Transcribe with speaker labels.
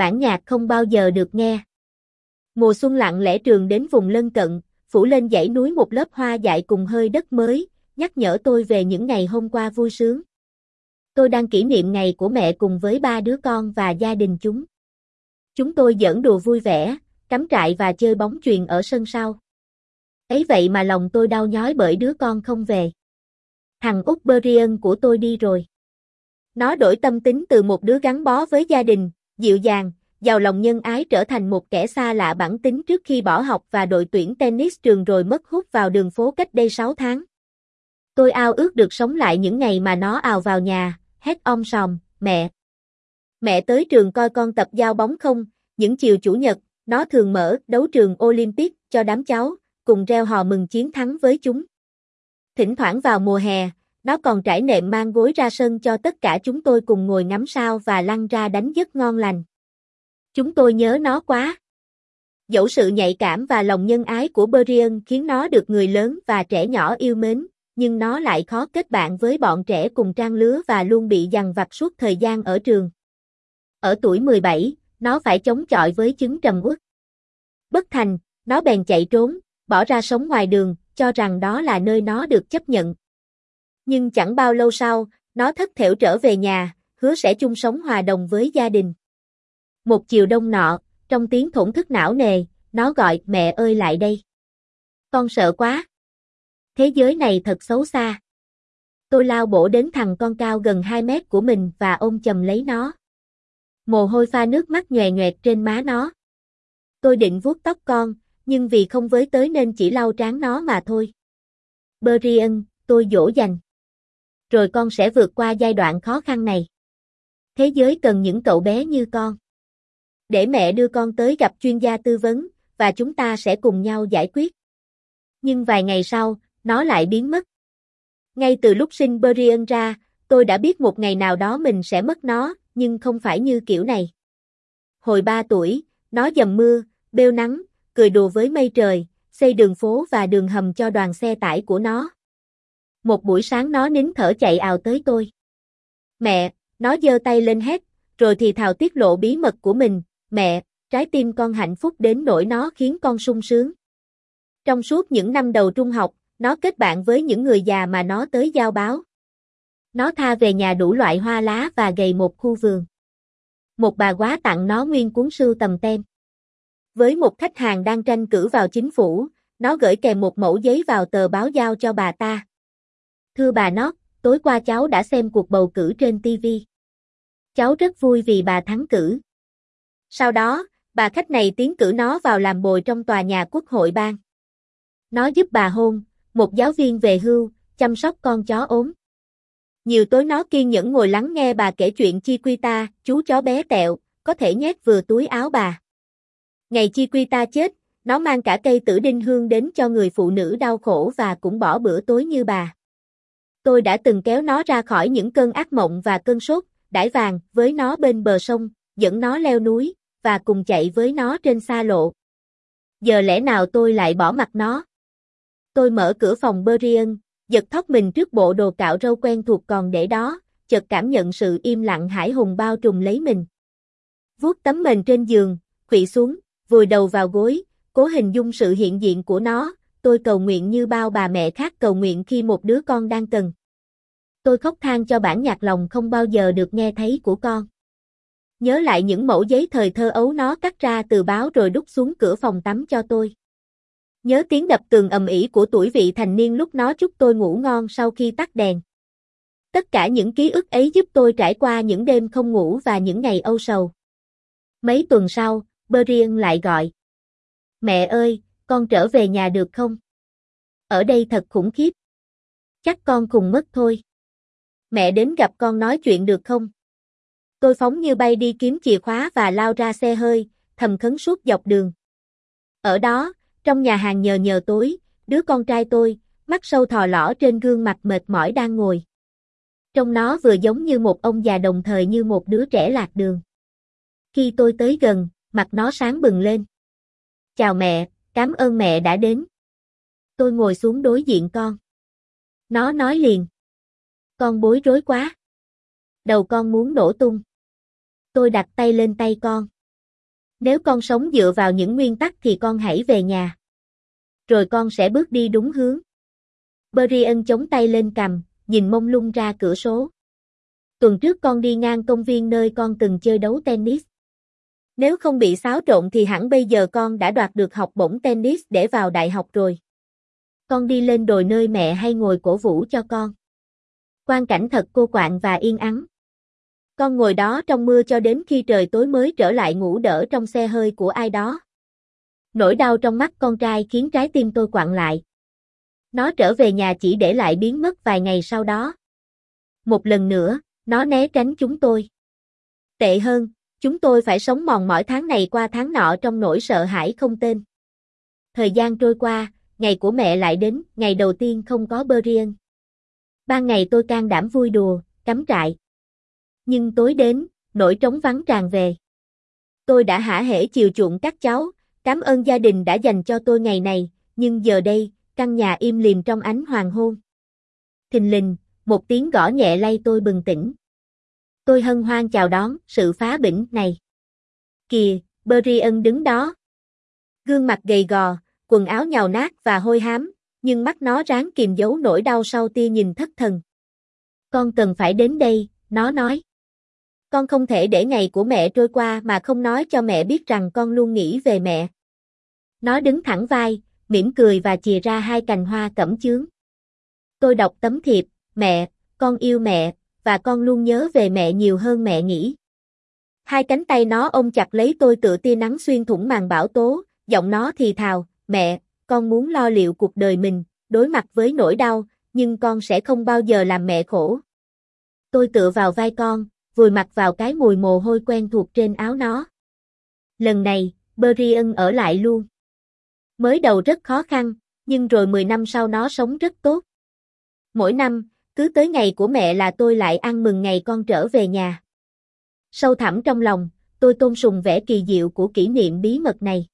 Speaker 1: bản nhạc không bao giờ được nghe. Mùa xuân lặng lẽ trường đến vùng lân cận, phủ lên dãy núi một lớp hoa dại cùng hơi đất mới, nhắc nhở tôi về những ngày hôm qua vui sướng. Tôi đang kỷ niệm ngày của mẹ cùng với ba đứa con và gia đình chúng. Chúng tôi giỡn đùa vui vẻ, cắm trại và chơi bóng chuyền ở sân sau. Ấy vậy mà lòng tôi đau nhói bởi đứa con không về. Thằng Úc Berian của tôi đi rồi. Nó đổi tâm tính từ một đứa gắn bó với gia đình, dịu dàng, giàu lòng nhân ái trở thành một kẻ xa lạ bản tính trước khi bỏ học và đội tuyển tennis trường rồi mất hút vào đường phố cách đây 6 tháng. Tôi ao ước được sống lại những ngày mà nó ào vào nhà, hét om sòm, mẹ. Mẹ tới trường coi con tập giao bóng không, những chiều chủ nhật, nó thường mở đấu trường Olympic cho đám cháu, cùng reo hò mừng chiến thắng với chúng. Thỉnh thoảng vào mùa hè, nó còn trải nệm mang gối ra sân cho tất cả chúng tôi cùng ngồi ngắm sao và lăn ra đánh giấc ngon lành. Chúng tôi nhớ nó quá. Dẫu sự nhạy cảm và lòng nhân ái của Berian khiến nó được người lớn và trẻ nhỏ yêu mến, nhưng nó lại khó kết bạn với bọn trẻ cùng trang lứa và luôn bị dằn vặt suốt thời gian ở trường. Ở tuổi 17, nó phải chống chọi với chứng trầm uất. Bất thành, nó bèn chạy trốn, bỏ ra sống ngoài đường, cho rằng đó là nơi nó được chấp nhận. Nhưng chẳng bao lâu sau, nó thất thểu trở về nhà, hứa sẽ chung sống hòa đồng với gia đình. Một chiều đông nọ, trong tiếng thổn thức não nề, nó gọi mẹ ơi lại đây. Con sợ quá. Thế giới này thật xấu xa. Tôi lao bổ đến thằng con cao gần 2 mét của mình và ôm chầm lấy nó. Mồ hôi pha nước mắt nhòe nhòe trên má nó. Tôi định vuốt tóc con, nhưng vì không với tới nên chỉ lau trán nó mà thôi. Berian tôi dỗ dành. Rồi con sẽ vượt qua giai đoạn khó khăn này. Thế giới cần những cậu bé như con. Để mẹ đưa con tới gặp chuyên gia tư vấn, và chúng ta sẽ cùng nhau giải quyết. Nhưng vài ngày sau, nó lại biến mất. Ngay từ lúc sinh Brian ra, tôi đã biết một ngày nào đó mình sẽ mất nó, nhưng không phải như kiểu này. Hồi 3 tuổi, nó dầm mưa, bêu nắng, cười đùa với mây trời, xây đường phố và đường hầm cho đoàn xe tải của nó. Một buổi sáng nó nín thở chạy ào tới tôi. Mẹ, nó giơ tay lên hét, rồi thì thào tiết lộ bí mật của mình, mẹ, trái tim con hạnh phúc đến nỗi nó khiến con sung sướng. Trong suốt những năm đầu trung học, nó kết bạn với những người già mà nó tới giao báo. Nó tha về nhà đủ loại hoa lá và gầy một khu vườn. Một bà quá tặng nó nguyên cuốn sưu tầm tem. Với một khách hàng đang tranh cử vào chính phủ, nó gửi kèm một mẫu giấy vào tờ báo giao cho bà ta. Thưa bà nót tối qua cháu đã xem cuộc bầu cử trên TV. Cháu rất vui vì bà thắng cử. Sau đó, bà khách này tiến cử nó vào làm bồi trong tòa nhà quốc hội bang. Nó giúp bà hôn, một giáo viên về hưu, chăm sóc con chó ốm. Nhiều tối nó kiên nhẫn ngồi lắng nghe bà kể chuyện Chi Quy Ta, chú chó bé tẹo, có thể nhét vừa túi áo bà. Ngày Chi Quy Ta chết, nó mang cả cây tử đinh hương đến cho người phụ nữ đau khổ và cũng bỏ bữa tối như bà. Tôi đã từng kéo nó ra khỏi những cơn ác mộng và cơn sốt, đãi vàng với nó bên bờ sông, dẫn nó leo núi, và cùng chạy với nó trên xa lộ. Giờ lẽ nào tôi lại bỏ mặt nó? Tôi mở cửa phòng Berian, giật thóc mình trước bộ đồ cạo râu quen thuộc còn để đó, chợt cảm nhận sự im lặng hải hùng bao trùm lấy mình. Vuốt tấm mền trên giường, quỵ xuống, vùi đầu vào gối, cố hình dung sự hiện diện của nó, tôi cầu nguyện như bao bà mẹ khác cầu nguyện khi một đứa con đang cần. Tôi khóc than cho bản nhạc lòng không bao giờ được nghe thấy của con. Nhớ lại những mẫu giấy thời thơ ấu nó cắt ra từ báo rồi đút xuống cửa phòng tắm cho tôi. Nhớ tiếng đập tường ầm ĩ của tuổi vị thành niên lúc nó chúc tôi ngủ ngon sau khi tắt đèn. Tất cả những ký ức ấy giúp tôi trải qua những đêm không ngủ và những ngày âu sầu. Mấy tuần sau, Berian lại gọi. Mẹ ơi, con trở về nhà được không? Ở đây thật khủng khiếp. Chắc con cùng mất thôi. Mẹ đến gặp con nói chuyện được không? Tôi phóng như bay đi kiếm chìa khóa và lao ra xe hơi, thầm khấn suốt dọc đường. Ở đó, trong nhà hàng nhờ nhờ tối, đứa con trai tôi, mắt sâu thò lỏ trên gương mặt mệt mỏi đang ngồi. Trong nó vừa giống như một ông già đồng thời như một đứa trẻ lạc đường. Khi tôi tới gần, mặt nó sáng bừng lên. Chào mẹ, cảm ơn mẹ đã đến. Tôi ngồi xuống đối diện con. Nó nói liền. Con bối rối quá. Đầu con muốn nổ tung. Tôi đặt tay lên tay con. Nếu con sống dựa vào những nguyên tắc thì con hãy về nhà. Rồi con sẽ bước đi đúng hướng. Brian chống tay lên cầm, nhìn mông lung ra cửa số. Tuần trước con đi ngang công viên nơi con từng chơi đấu tennis. Nếu không bị xáo trộn thì hẳn bây giờ con đã đoạt được học bổng tennis để vào đại học rồi. Con đi lên đồi nơi mẹ hay ngồi cổ vũ cho con. Quan cảnh thật cô quạnh và yên ắng. Con ngồi đó trong mưa cho đến khi trời tối mới trở lại ngủ đỡ trong xe hơi của ai đó. Nỗi đau trong mắt con trai khiến trái tim tôi quặn lại. Nó trở về nhà chỉ để lại biến mất vài ngày sau đó. Một lần nữa, nó né tránh chúng tôi. Tệ hơn, chúng tôi phải sống mòn mỏi tháng này qua tháng nọ trong nỗi sợ hãi không tên. Thời gian trôi qua, ngày của mẹ lại đến, ngày đầu tiên không có Brian. Ban ngày tôi can đảm vui đùa, cắm trại. Nhưng tối đến, nỗi trống vắng tràn về. Tôi đã hả hễ chiều chuộng các cháu, cảm ơn gia đình đã dành cho tôi ngày này, nhưng giờ đây, căn nhà im lìm trong ánh hoàng hôn. Thình lình, một tiếng gõ nhẹ lay tôi bừng tỉnh. Tôi hân hoan chào đón sự phá bỉnh này. Kìa, Brian đứng đó. Gương mặt gầy gò, quần áo nhào nát và hôi hám, nhưng mắt nó ráng kìm giấu nỗi đau sau tia nhìn thất thần. Con cần phải đến đây, nó nói. Con không thể để ngày của mẹ trôi qua mà không nói cho mẹ biết rằng con luôn nghĩ về mẹ. Nó đứng thẳng vai, mỉm cười và chìa ra hai cành hoa cẩm chướng. Tôi đọc tấm thiệp, mẹ, con yêu mẹ, và con luôn nhớ về mẹ nhiều hơn mẹ nghĩ. Hai cánh tay nó ôm chặt lấy tôi tựa tia nắng xuyên thủng màn bão tố, giọng nó thì thào, mẹ, con muốn lo liệu cuộc đời mình, đối mặt với nỗi đau, nhưng con sẽ không bao giờ làm mẹ khổ. Tôi tựa vào vai con, vùi mặt vào cái mùi mồ hôi quen thuộc trên áo nó. Lần này, Brian ở lại luôn. Mới đầu rất khó khăn, nhưng rồi 10 năm sau nó sống rất tốt. Mỗi năm, cứ tới ngày của mẹ là tôi lại ăn mừng ngày con trở về nhà. Sâu thẳm trong lòng, tôi tôn sùng vẻ kỳ diệu của kỷ niệm bí mật này.